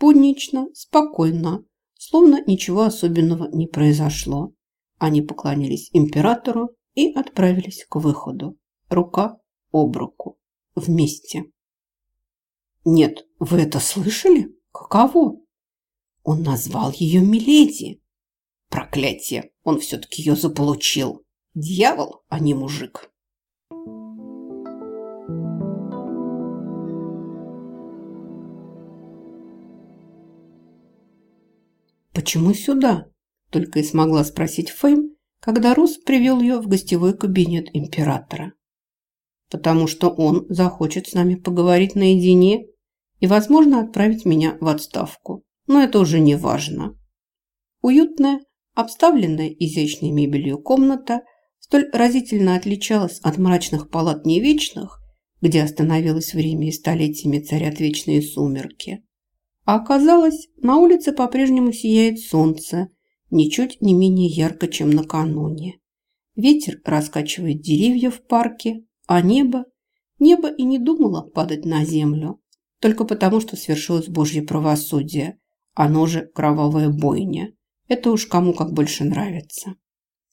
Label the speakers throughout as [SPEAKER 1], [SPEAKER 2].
[SPEAKER 1] Буднично, спокойно, словно ничего особенного не произошло. Они поклонились императору и отправились к выходу. Рука об руку. Вместе. Нет, вы это слышали? Каково? Он назвал ее Миледи. Проклятие, он все-таки ее заполучил. Дьявол, а не мужик. «Почему сюда?» – только и смогла спросить Фейм, когда Рус привел ее в гостевой кабинет императора. «Потому что он захочет с нами поговорить наедине и, возможно, отправить меня в отставку. Но это уже не важно». Уютная, обставленная изящной мебелью комната столь разительно отличалась от мрачных палат невечных, где остановилось время и столетиями царят вечные сумерки, а оказалось, на улице по-прежнему сияет солнце, ничуть не менее ярко, чем накануне. Ветер раскачивает деревья в парке, а небо... Небо и не думало падать на землю, только потому, что свершилось Божье правосудие. Оно же кровавая бойня. Это уж кому как больше нравится.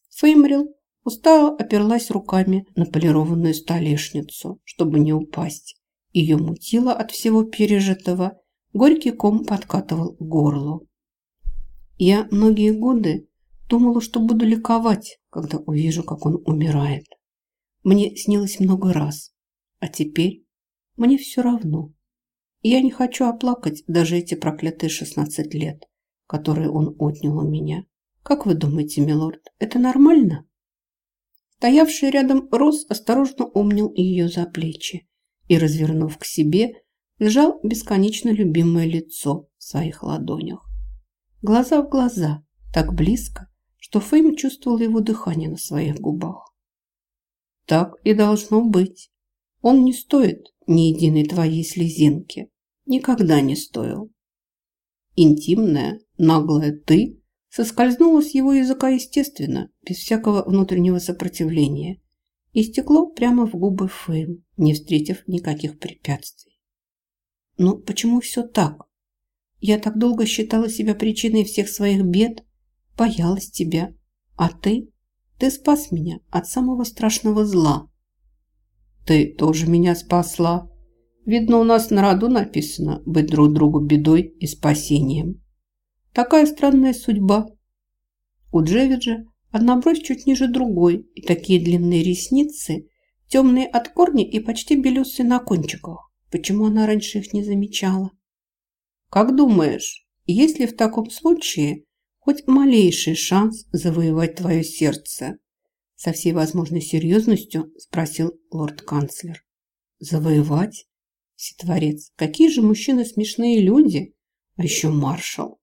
[SPEAKER 1] Феймрил устало оперлась руками на полированную столешницу, чтобы не упасть. Ее мутило от всего пережитого Горький ком подкатывал к горлу. Я многие годы думала, что буду ликовать, когда увижу, как он умирает. Мне снилось много раз, а теперь мне все равно. Я не хочу оплакать даже эти проклятые 16 лет, которые он отнял у меня. Как вы думаете, милорд, это нормально? Стоявший рядом Рос осторожно умнил ее за плечи и, развернув к себе, сжал бесконечно любимое лицо в своих ладонях. Глаза в глаза, так близко, что Фейм чувствовал его дыхание на своих губах. Так и должно быть. Он не стоит ни единой твоей слезинки. Никогда не стоил. Интимная, наглая «ты» соскользнула с его языка естественно, без всякого внутреннего сопротивления, и стекло прямо в губы Фейм, не встретив никаких препятствий. Но почему все так? Я так долго считала себя причиной всех своих бед, боялась тебя. А ты? Ты спас меня от самого страшного зла. Ты тоже меня спасла. Видно, у нас на роду написано быть друг другу бедой и спасением. Такая странная судьба. У Джевиджа одна бровь чуть ниже другой и такие длинные ресницы, темные от корня и почти белесые на кончиках. Почему она раньше их не замечала? Как думаешь, есть ли в таком случае хоть малейший шанс завоевать твое сердце? Со всей возможной серьезностью спросил лорд-канцлер. Завоевать? Ситворец, какие же мужчины смешные люди, а еще маршал.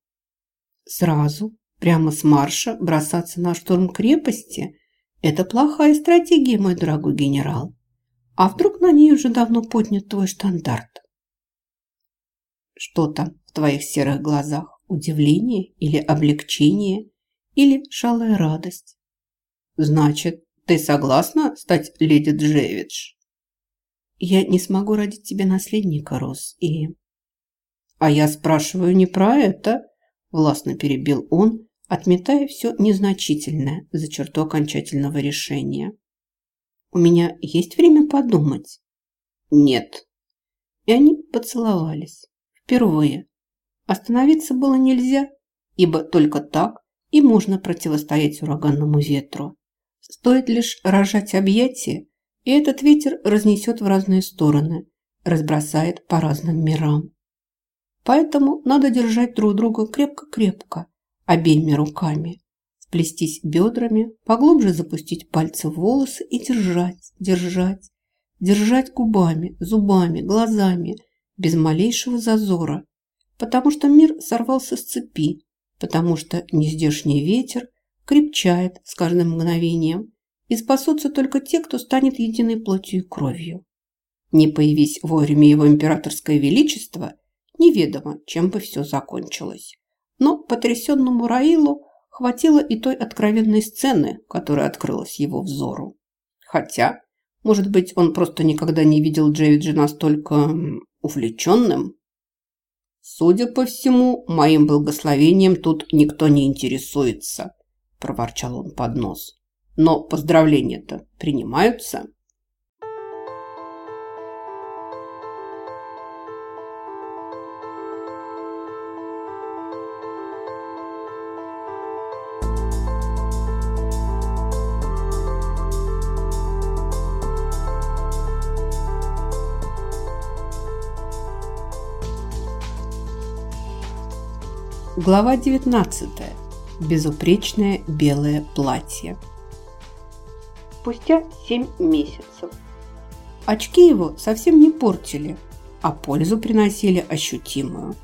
[SPEAKER 1] Сразу, прямо с марша, бросаться на штурм крепости – это плохая стратегия, мой дорогой генерал. А вдруг на ней уже давно поднят твой штандарт? Что там в твоих серых глазах? Удивление или облегчение? Или шалая радость? Значит, ты согласна стать леди Джевидж? Я не смогу родить тебе наследника, Рос, и... А я спрашиваю не про это, властно перебил он, отметая все незначительное за черту окончательного решения. У меня есть время подумать?» «Нет». И они поцеловались. Впервые. Остановиться было нельзя, ибо только так и можно противостоять ураганному ветру. Стоит лишь рожать объятия, и этот ветер разнесет в разные стороны, разбросает по разным мирам. Поэтому надо держать друг друга крепко-крепко, обеими руками, плестись бедрами, поглубже запустить пальцы в волосы и держать, держать, держать губами, зубами, глазами, без малейшего зазора, потому что мир сорвался с цепи, потому что нездешний ветер крепчает с каждым мгновением, и спасутся только те, кто станет единой плотью и кровью. Не появись вовремя его императорское величество, неведомо, чем бы все закончилось. Но потрясенному Раилу хватило и той откровенной сцены, которая открылась его взору. Хотя, может быть, он просто никогда не видел Джейвиджа настолько увлеченным? Судя по всему, моим благословением тут никто не интересуется, проворчал он под нос. Но поздравления-то принимаются. Глава 19. Безупречное белое платье. Спустя 7 месяцев. Очки его совсем не портили, а пользу приносили ощутимую.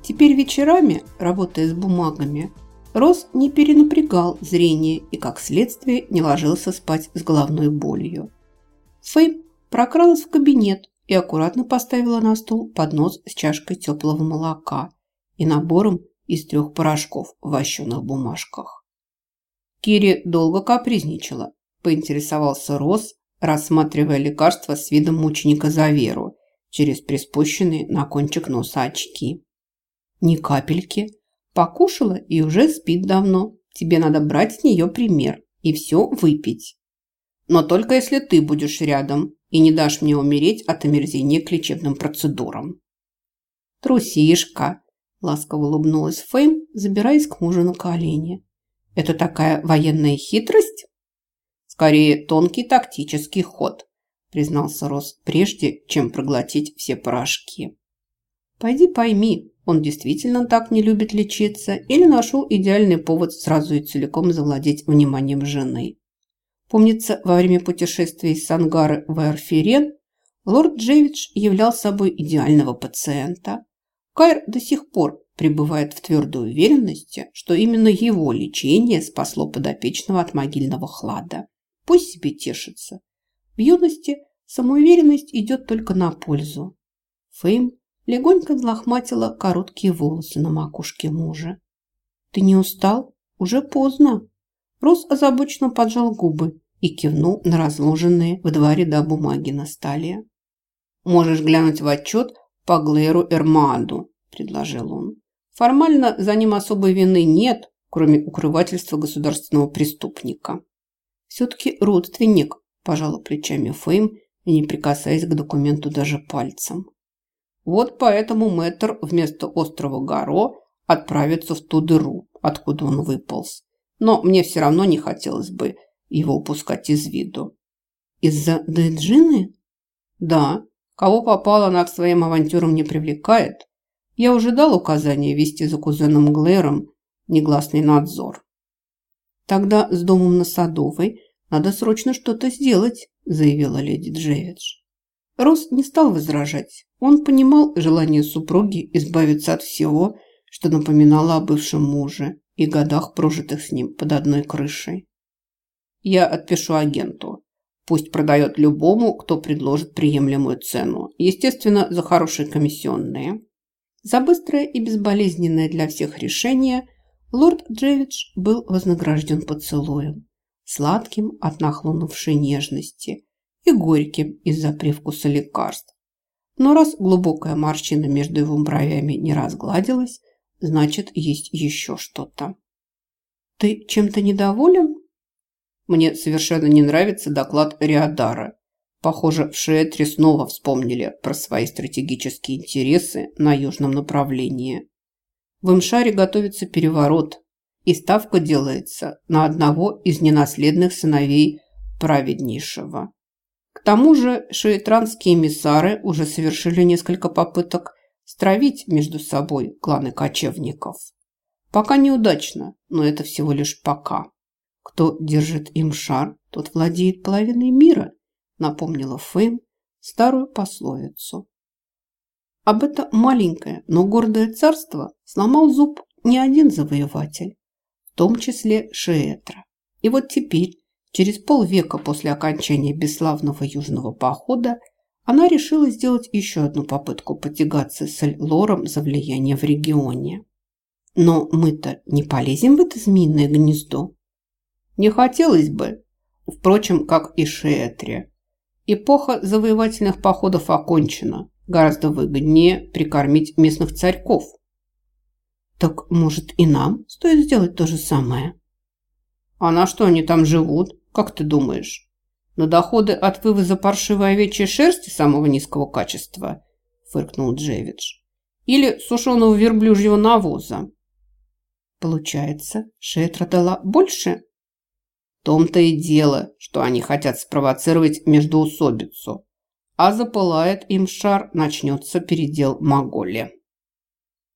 [SPEAKER 1] Теперь вечерами, работая с бумагами, Рос не перенапрягал зрение и, как следствие, не ложился спать с головной болью. Фейм прокралась в кабинет и аккуратно поставила на стол поднос с чашкой теплого молока и набором из трех порошков в вощеных бумажках. Кири долго капризничала, поинтересовался Рос, рассматривая лекарство с видом мученика за веру через приспущенные на кончик носа очки. «Ни капельки. Покушала и уже спит давно. Тебе надо брать с нее пример и все выпить. Но только если ты будешь рядом и не дашь мне умереть от омерзения к лечебным процедурам». «Трусишка!» Ласково улыбнулась Фейм, забираясь к мужу на колени. «Это такая военная хитрость?» «Скорее, тонкий тактический ход», признался Рос, прежде чем проглотить все порошки. «Пойди пойми, он действительно так не любит лечиться или нашел идеальный повод сразу и целиком завладеть вниманием жены. Помнится, во время путешествия из Сангары в Эрфирен лорд Джевидж являл собой идеального пациента. Кайр до сих пор пребывает в твердой уверенности, что именно его лечение спасло подопечного от могильного хлада. Пусть себе тешится. В юности самоуверенность идет только на пользу. Фейм легонько взлохматила короткие волосы на макушке мужа. «Ты не устал? Уже поздно». Рос озабоченно поджал губы и кивнул на разложенные в два ряда бумаги на столе. «Можешь глянуть в отчет по Глэру Эрмаду», – предложил он. «Формально за ним особой вины нет, кроме укрывательства государственного преступника». «Все-таки родственник», – пожала плечами Фейм, не прикасаясь к документу даже пальцем. «Вот поэтому мэтр вместо острова Гаро отправится в ту дыру, откуда он выполз. Но мне все равно не хотелось бы его упускать из виду». «Из-за Дэджины?» «Да, Кого попало, она к своим авантюрам не привлекает. Я уже дал указание вести за кузеном Глэром негласный надзор. Тогда с домом на Садовой надо срочно что-то сделать, заявила леди Джевидж. Рос не стал возражать. Он понимал желание супруги избавиться от всего, что напоминало о бывшем муже и годах, прожитых с ним под одной крышей. «Я отпишу агенту. Пусть продает любому, кто предложит приемлемую цену. Естественно, за хорошие комиссионные. За быстрое и безболезненное для всех решение лорд Джевидж был вознагражден поцелуем. Сладким от нахлынувшей нежности и горьким из-за привкуса лекарств. Но раз глубокая морщина между его бровями не разгладилась, значит, есть еще что-то. «Ты чем-то недоволен?» Мне совершенно не нравится доклад Риадара. Похоже, в Шиэтре снова вспомнили про свои стратегические интересы на южном направлении. В Имшаре готовится переворот, и ставка делается на одного из ненаследных сыновей праведнейшего. К тому же шиэтранские эмиссары уже совершили несколько попыток стравить между собой кланы кочевников. Пока неудачно, но это всего лишь пока. Кто держит им шар, тот владеет половиной мира, напомнила Фейм старую пословицу. Об это маленькое, но гордое царство сломал зуб не один завоеватель, в том числе Шиэтра. И вот теперь, через полвека после окончания бесславного южного похода, она решила сделать еще одну попытку потягаться с Лором за влияние в регионе. Но мы-то не полезем в это змеиное гнездо. Не хотелось бы, впрочем, как и Шиэтре. Эпоха завоевательных походов окончена. гораздо выгоднее прикормить местных царьков. Так, может, и нам стоит сделать то же самое? А на что они там живут, как ты думаешь? На доходы от вывоза паршивой овечьей шерсти самого низкого качества? Фыркнул Джевидж. Или сушеного верблюжьего навоза? Получается, Шетра дала больше? Том-то и дело, что они хотят спровоцировать междоусобицу. А запылает им шар, начнется передел Моголи.